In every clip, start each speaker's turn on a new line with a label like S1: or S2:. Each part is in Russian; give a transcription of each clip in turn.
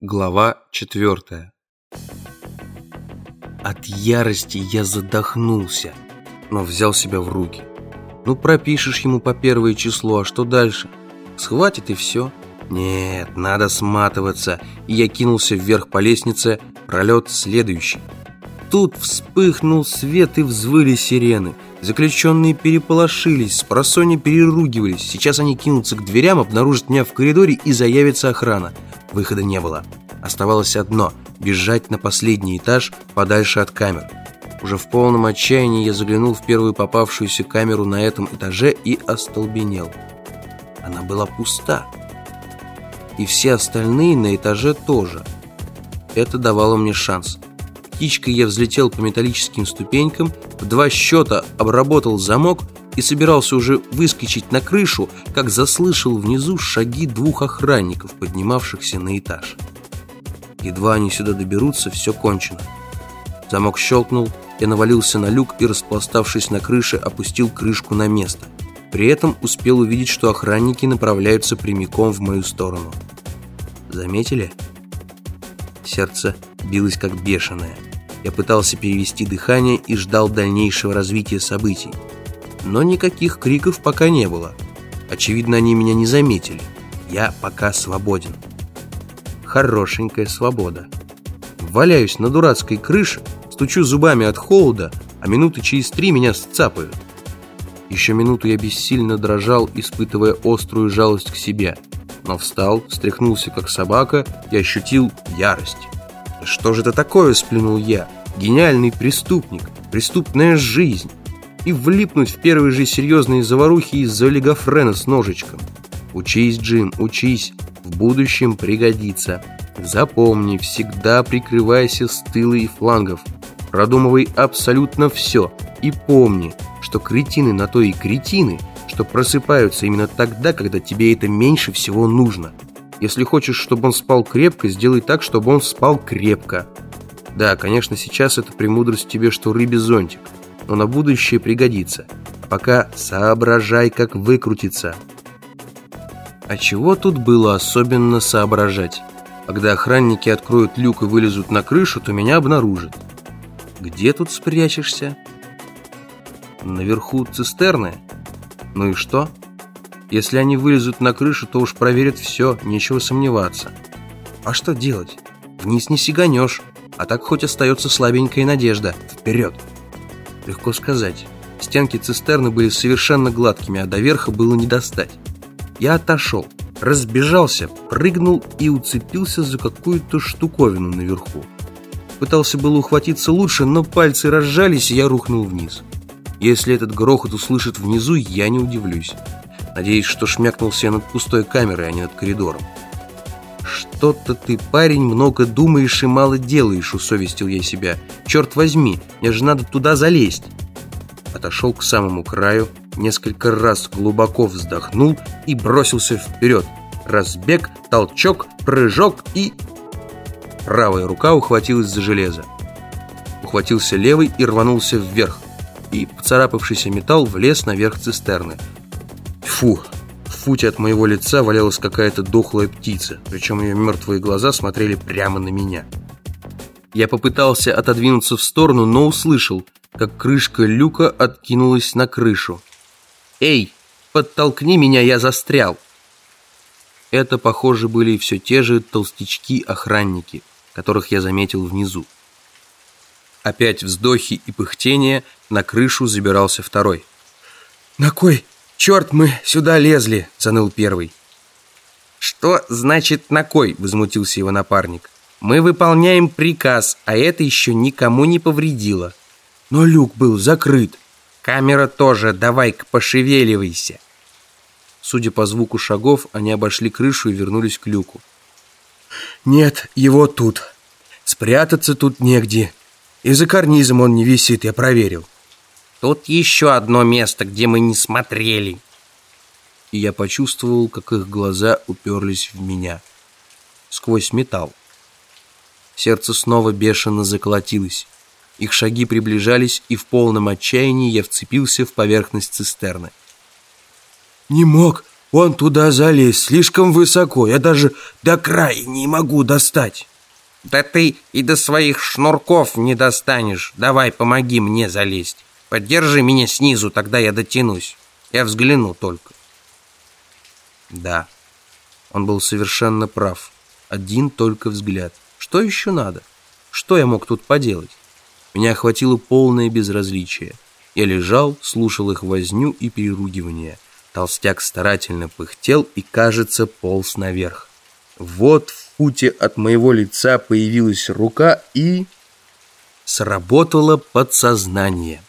S1: Глава четвертая От ярости я задохнулся, но взял себя в руки. Ну, пропишешь ему по первое число, а что дальше? Схватит и все. Нет, надо сматываться. И я кинулся вверх по лестнице, пролет следующий. Тут вспыхнул свет и взвыли сирены. Заключенные переполошились, с просони переругивались. Сейчас они кинутся к дверям, обнаружат меня в коридоре и заявится охрана. Выхода не было. Оставалось одно – бежать на последний этаж, подальше от камер. Уже в полном отчаянии я заглянул в первую попавшуюся камеру на этом этаже и остолбенел. Она была пуста. И все остальные на этаже тоже. Это давало мне шанс. Птичкой я взлетел по металлическим ступенькам, в два счета обработал замок и собирался уже выскочить на крышу, как заслышал внизу шаги двух охранников, поднимавшихся на этаж. Едва они сюда доберутся, все кончено. Замок щелкнул, я навалился на люк и, распластавшись на крыше, опустил крышку на место. При этом успел увидеть, что охранники направляются прямиком в мою сторону. Заметили? Сердце билось как бешеное. Я пытался перевести дыхание и ждал дальнейшего развития событий но никаких криков пока не было. Очевидно, они меня не заметили. Я пока свободен. Хорошенькая свобода. Валяюсь на дурацкой крыше, стучу зубами от холода, а минуты через три меня сцапают. Еще минуту я бессильно дрожал, испытывая острую жалость к себе. Но встал, встряхнулся как собака и ощутил ярость. «Что же это такое?» – сплюнул я. «Гениальный преступник, преступная жизнь» и влипнуть в первые же серьезные заварухи из-за олигофрена с ножичком. Учись, Джим, учись, в будущем пригодится. Запомни, всегда прикрывайся с тыла и флангов. Продумывай абсолютно все. И помни, что кретины на то и кретины, что просыпаются именно тогда, когда тебе это меньше всего нужно. Если хочешь, чтобы он спал крепко, сделай так, чтобы он спал крепко. Да, конечно, сейчас это премудрость тебе, что рыбе зонтик но на будущее пригодится. Пока соображай, как выкрутиться. А чего тут было особенно соображать? Когда охранники откроют люк и вылезут на крышу, то меня обнаружат. Где тут спрячешься? Наверху цистерны? Ну и что? Если они вылезут на крышу, то уж проверят все, нечего сомневаться. А что делать? Вниз не сиганешь, а так хоть остается слабенькая надежда. Вперед! Легко сказать. Стенки цистерны были совершенно гладкими, а до верха было не достать. Я отошел, разбежался, прыгнул и уцепился за какую-то штуковину наверху. Пытался было ухватиться лучше, но пальцы разжались, и я рухнул вниз. Если этот грохот услышит внизу, я не удивлюсь. Надеюсь, что шмякнулся я над пустой камерой, а не над коридором. «Что-то ты, парень, много думаешь и мало делаешь», — усовестил я себя. «Черт возьми, мне же надо туда залезть». Отошел к самому краю, несколько раз глубоко вздохнул и бросился вперед. Разбег, толчок, прыжок и... Правая рука ухватилась за железо. Ухватился левый и рванулся вверх. И поцарапавшийся металл влез наверх цистерны. Фу, футе от моего лица валялась какая-то дохлая птица, причем ее мертвые глаза смотрели прямо на меня. Я попытался отодвинуться в сторону, но услышал, как крышка люка откинулась на крышу. «Эй, подтолкни меня, я застрял!» Это, похоже, были все те же толстячки-охранники, которых я заметил внизу. Опять вздохи и пыхтение, на крышу забирался второй. «На кой «Черт, мы сюда лезли!» – заныл первый. «Что значит «на кой»?» – возмутился его напарник. «Мы выполняем приказ, а это еще никому не повредило». «Но люк был закрыт». «Камера тоже, давай-ка пошевеливайся». Судя по звуку шагов, они обошли крышу и вернулись к люку. «Нет, его тут. Спрятаться тут негде. И за карнизом он не висит, я проверил». Тут еще одно место, где мы не смотрели. И я почувствовал, как их глаза уперлись в меня. Сквозь металл. Сердце снова бешено заколотилось. Их шаги приближались, и в полном отчаянии я вцепился в поверхность цистерны. «Не мог Он туда залез слишком высоко. Я даже до края не могу достать.
S2: Да ты и до своих шнурков не достанешь. Давай, помоги мне залезть. Поддержи меня снизу, тогда я дотянусь. Я взгляну только.
S1: Да, он был совершенно прав. Один только взгляд. Что еще надо? Что я мог тут поделать? Меня охватило полное безразличие. Я лежал, слушал их возню и переругивание. Толстяк старательно пыхтел и, кажется, полз наверх. Вот в футе от моего лица появилась рука и... Сработало подсознание.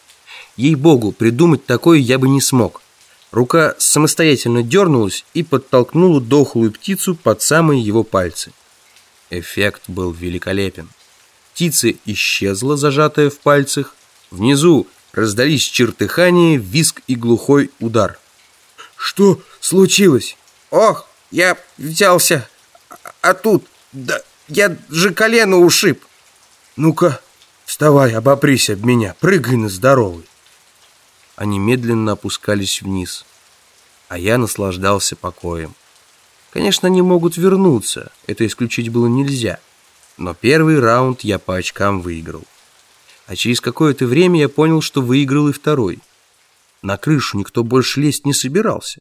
S1: Ей-богу, придумать такое я бы не смог. Рука самостоятельно дернулась и подтолкнула дохлую птицу под самые его пальцы. Эффект был великолепен. Птица исчезла, зажатая в пальцах. Внизу раздались чертыхания, виск и глухой удар.
S2: «Что случилось?» «Ох, я взялся, а тут, да я же колено ушиб!»
S1: «Ну-ка, вставай, обопрись об меня, прыгай на здоровый!» Они медленно опускались вниз, а я наслаждался покоем. Конечно, они могут вернуться, это исключить было нельзя. Но первый раунд я по очкам выиграл. А через какое-то время я понял, что выиграл и второй. На крышу никто больше лезть не собирался.